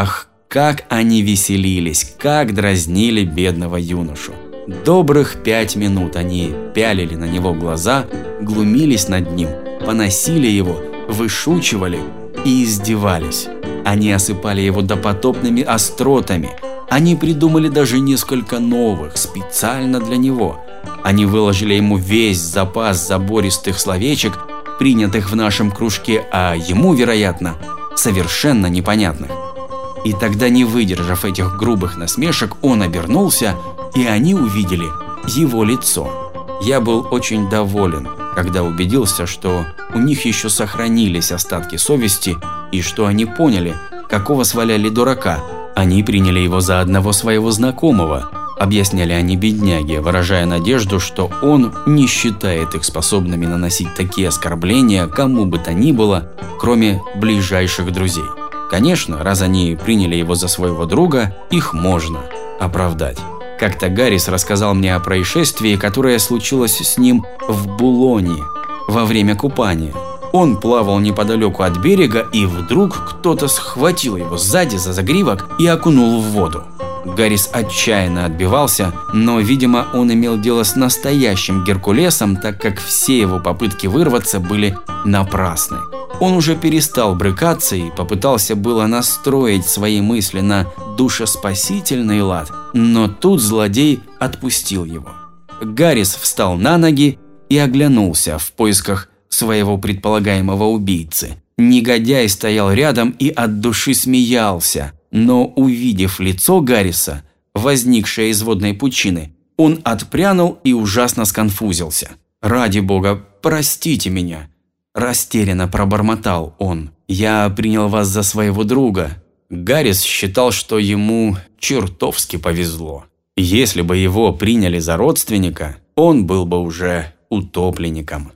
Ах, как они веселились, как дразнили бедного юношу. Добрых пять минут они пялили на него глаза, глумились над ним, поносили его, вышучивали и издевались. Они осыпали его допотопными остротами. Они придумали даже несколько новых, специально для него. Они выложили ему весь запас забористых словечек, принятых в нашем кружке, а ему, вероятно, совершенно непонятных. И тогда, не выдержав этих грубых насмешек, он обернулся, и они увидели его лицо. Я был очень доволен, когда убедился, что у них еще сохранились остатки совести и что они поняли, какого сваляли дурака. Они приняли его за одного своего знакомого, объясняли они бедняге, выражая надежду, что он не считает их способными наносить такие оскорбления кому бы то ни было, кроме ближайших друзей. Конечно, раз они приняли его за своего друга, их можно оправдать. Как-то Гаррис рассказал мне о происшествии, которое случилось с ним в Булоне во время купания. Он плавал неподалеку от берега, и вдруг кто-то схватил его сзади за загривок и окунул в воду. Гаррис отчаянно отбивался, но, видимо, он имел дело с настоящим Геркулесом, так как все его попытки вырваться были напрасны. Он уже перестал брыкаться и попытался было настроить свои мысли на душеспасительный лад, но тут злодей отпустил его. Гаррис встал на ноги и оглянулся в поисках своего предполагаемого убийцы. Негодяй стоял рядом и от души смеялся, но увидев лицо Гарриса, возникшее из водной пучины, он отпрянул и ужасно сконфузился. «Ради бога, простите меня!» Растерянно пробормотал он. «Я принял вас за своего друга». Гаррис считал, что ему чертовски повезло. Если бы его приняли за родственника, он был бы уже утопленником.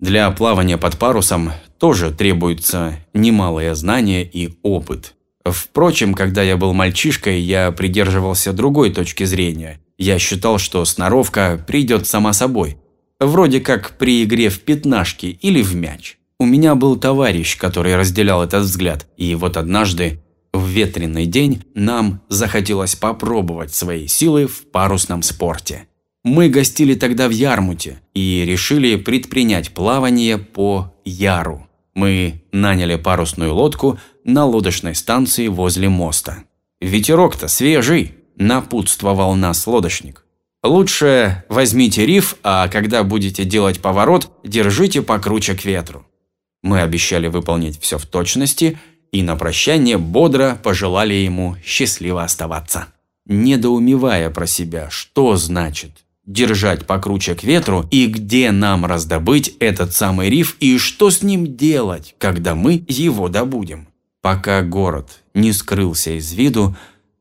Для плавания под парусом тоже требуются немалые знания и опыт. Впрочем, когда я был мальчишкой, я придерживался другой точки зрения. Я считал, что сноровка придет сама собой. Вроде как при игре в пятнашки или в мяч. У меня был товарищ, который разделял этот взгляд, и вот однажды, в ветреный день, нам захотелось попробовать свои силы в парусном спорте. Мы гостили тогда в Ярмуте и решили предпринять плавание по Яру. Мы наняли парусную лодку на лодочной станции возле моста. «Ветерок-то свежий», – напутствовал нас лодочник. Лучше возьмите риф, а когда будете делать поворот, держите покруче к ветру. Мы обещали выполнить все в точности и на прощание бодро пожелали ему счастливо оставаться. Недоумевая про себя, что значит держать покруче к ветру и где нам раздобыть этот самый риф и что с ним делать, когда мы его добудем. Пока город не скрылся из виду,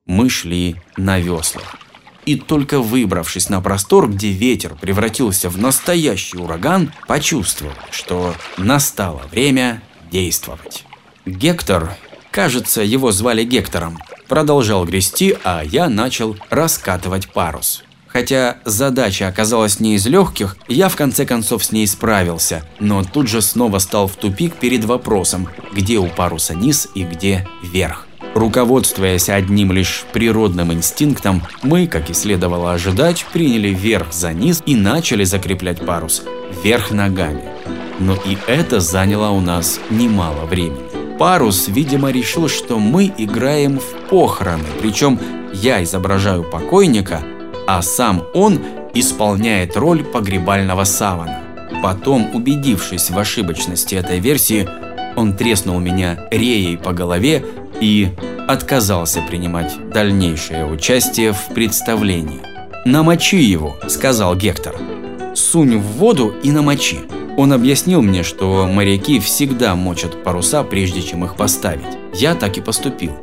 мы шли на веслах и только выбравшись на простор, где ветер превратился в настоящий ураган, почувствовал, что настало время действовать. Гектор, кажется, его звали Гектором, продолжал грести, а я начал раскатывать парус. Хотя задача оказалась не из легких, я в конце концов с ней справился, но тут же снова стал в тупик перед вопросом, где у паруса низ и где верх. Руководствуясь одним лишь природным инстинктом, мы, как и следовало ожидать, приняли верх за низ и начали закреплять парус вверх ногами. Но и это заняло у нас немало времени. Парус, видимо, решил, что мы играем в похороны, причем я изображаю покойника, а сам он исполняет роль погребального савана. Потом, убедившись в ошибочности этой версии, он треснул меня реей по голове и отказался принимать дальнейшее участие в представлении. «Намочи его», – сказал Гектор. «Сунь в воду и намочи». Он объяснил мне, что моряки всегда мочат паруса, прежде чем их поставить. Я так и поступил.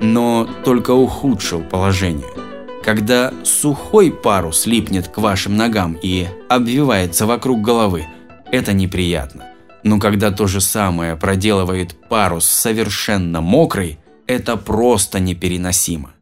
Но только ухудшил положение. Когда сухой парус липнет к вашим ногам и обвивается вокруг головы, это неприятно. Но когда то же самое проделывает парус совершенно мокрый, это просто непереносимо.